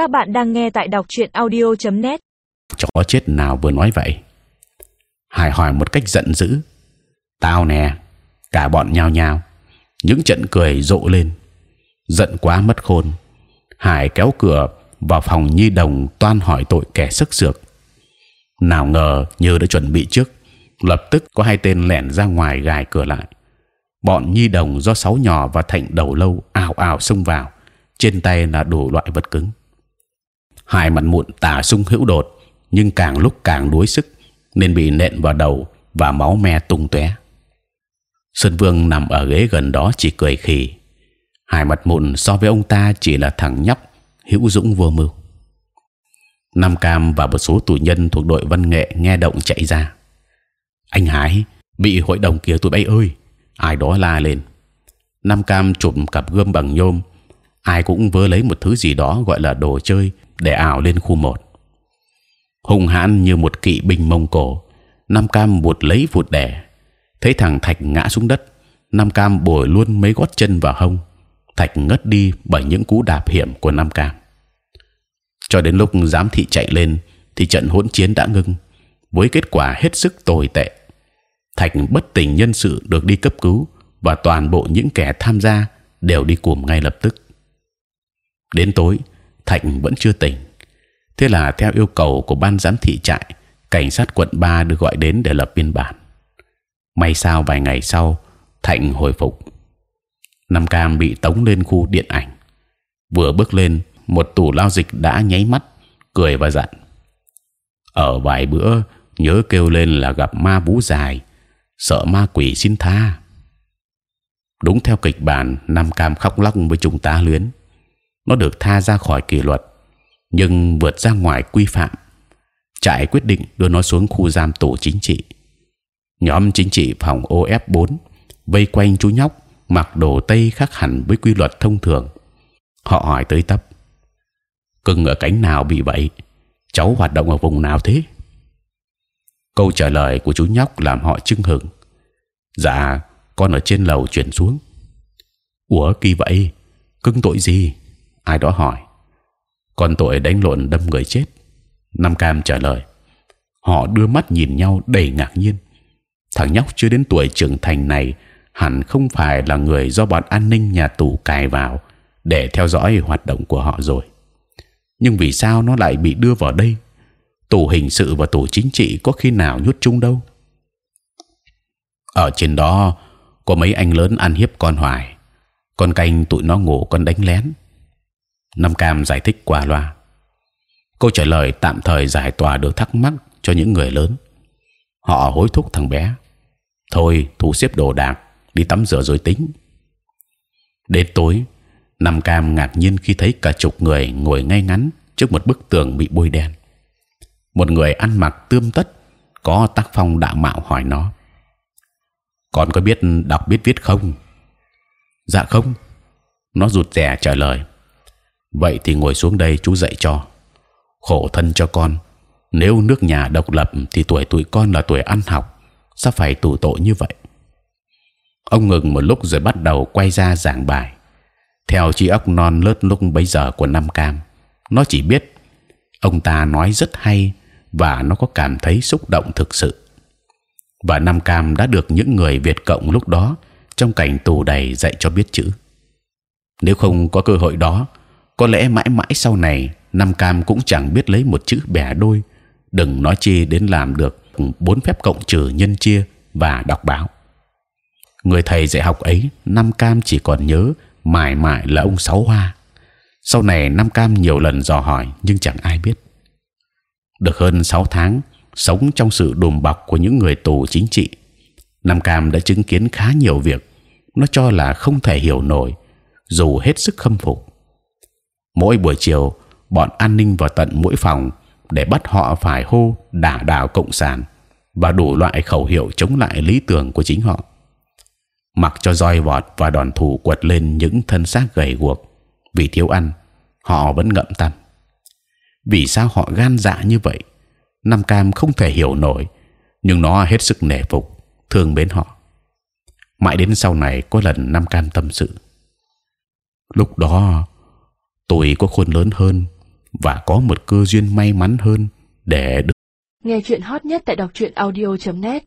Các bạn đang nghe tại đọc truyện audio.net. chó chết nào vừa nói vậy? Hải hỏi một cách giận dữ. Tao nè, cả bọn nhao nhao. Những trận cười rộ lên. Giận quá mất khôn. Hải kéo cửa vào phòng nhi đồng toan hỏi tội kẻ sức sược nào ngờ như đã chuẩn bị trước. Lập tức có hai tên lẻn ra ngoài gài cửa lại. Bọn nhi đồng do sáu nhỏ và thạnh đầu lâu ảo ảo xông vào. Trên tay là đủ loại vật cứng hai mặt mụn tả sung hữu đột, nhưng càng lúc càng đuối sức, nên bị nện vào đầu và máu me tung tóe. Sơn Vương nằm ở ghế gần đó chỉ cười khì. Hai mặt mụn so với ông ta chỉ là thằng nhóc, hữu dũng vô mưu. Nam Cam và một số tù nhân thuộc đội văn nghệ nghe động chạy ra. Anh Hải, bị hội đồng kia tụi bay ơi! Ai đó la lên. Nam Cam chụp cặp gươm bằng nhôm. Ai cũng vơ lấy một thứ gì đó gọi là đồ chơi để ảo lên khu một. Hung hãn như một kỵ binh mông cổ, nam cam vụt lấy vụt đẻ. Thấy thằng thạch ngã xuống đất, nam cam bồi luôn mấy gót chân vào hông. Thạch ngất đi bởi những cú đạp hiểm của nam cam. Cho đến lúc giám thị chạy lên, thì trận hỗn chiến đã ngưng, với kết quả hết sức tồi tệ. Thạch bất tỉnh nhân sự được đi cấp cứu và toàn bộ những kẻ tham gia đều đi cùng ngay lập tức. Đến tối Thạnh vẫn chưa tỉnh. Thế là theo yêu cầu của ban giám thị trại, cảnh sát quận 3 được gọi đến để lập biên bản. May sao vài ngày sau, thạnh hồi phục. Nam cam bị tống lên khu điện ảnh. Vừa bước lên, một tủ lao dịch đã nháy mắt, cười và dặn. Ở vài bữa, nhớ kêu lên là gặp ma bú dài. Sợ ma quỷ xin tha. Đúng theo kịch bản, nam cam khóc lóc với chúng ta luyến nó được tha ra khỏi kỷ luật, nhưng vượt ra ngoài quy phạm. Trại quyết định đưa nó xuống khu giam tổ chính trị. Nhóm chính trị phòng OF 4 vây quanh chú nhóc, mặc đồ tây khác hẳn với quy luật thông thường. Họ hỏi tới tấp cưng ở cánh nào bị vậy? Cháu hoạt động ở vùng nào thế? Câu trả lời của chú nhóc làm họ chưng hửng. Dạ con ở trên lầu chuyển xuống. Ủa, kỳ vậy? Cưng tội gì? Ai đó hỏi còn tội đánh lộn đâm người chết? Nam Cam trả lời, họ đưa mắt nhìn nhau đầy ngạc nhiên. Thằng nhóc chưa đến tuổi trưởng thành này hẳn không phải là người do bọn an ninh nhà tù cài vào để theo dõi hoạt động của họ rồi. Nhưng vì sao nó lại bị đưa vào đây? Tù hình sự và tù chính trị có khi nào nhốt chung đâu? Ở trên đó có mấy anh lớn ăn hiếp con hoài. Con canh tụi nó ngủ con đánh lén. Nam Cam giải thích qua loa. Câu trả lời tạm thời giải tỏa được thắc mắc cho những người lớn. Họ hối thúc thằng bé. Thôi, thu xếp đồ đạc, đi tắm rửa rồi tính. Đến tối, Nam Cam ngạc nhiên khi thấy cả chục người ngồi ngay ngắn trước một bức tường bị bôi đen. Một người ăn mặc tươm tất, có tác phong đạo mạo hỏi nó: "Con có biết đọc biết viết không?" Dạ không. Nó rụt rè trả lời vậy thì ngồi xuống đây chú dạy cho. Khổ thân cho con, nếu nước nhà độc lập thì tuổi tụi con là tuổi ăn học, sao phải tù tội như vậy? Ông ngừng một lúc rồi bắt đầu quay ra giảng bài. Theo trí óc non lướt lúc bấy giờ của năm Cam, nó chỉ biết ông ta nói rất hay và nó có cảm thấy xúc động thực sự. Và Nam Cam đã được những người Việt cộng lúc đó trong cảnh tù đầy dạy cho biết chữ. Nếu không có cơ hội đó có lẽ mãi mãi sau này Nam Cam cũng chẳng biết lấy một chữ bẻ đôi, đừng nói chi đến làm được bốn phép cộng trừ nhân chia và đọc báo. Người thầy dạy học ấy, Nam Cam chỉ còn nhớ mãi mãi là ông Sáu Hoa. Sau này Nam Cam nhiều lần dò hỏi nhưng chẳng ai biết. Được hơn 6 tháng sống trong sự đùm bọc của những người tù chính trị, Nam Cam đã chứng kiến khá nhiều việc nó cho là không thể hiểu nổi, dù hết sức khâm phục mỗi buổi chiều, bọn an ninh vào tận mỗi phòng để bắt họ phải hô đả đảo cộng sản và đủ loại khẩu hiệu chống lại lý tưởng của chính họ. Mặc cho roi vọt và đòn thủ quật lên những thân xác gầy guộc, vì thiếu ăn, họ vẫn ngậm tăm vì sao họ gan dạ như vậy, Nam Cam không thể hiểu nổi, nhưng nó hết sức nể phục, thương mến họ. Mãi đến sau này có lần Nam Cam tâm sự. Lúc đó tôi có khuôn lớn hơn và có một cơ duyên may mắn hơn để được Nghe chuyện hot nhất tại đọc truyện audio.net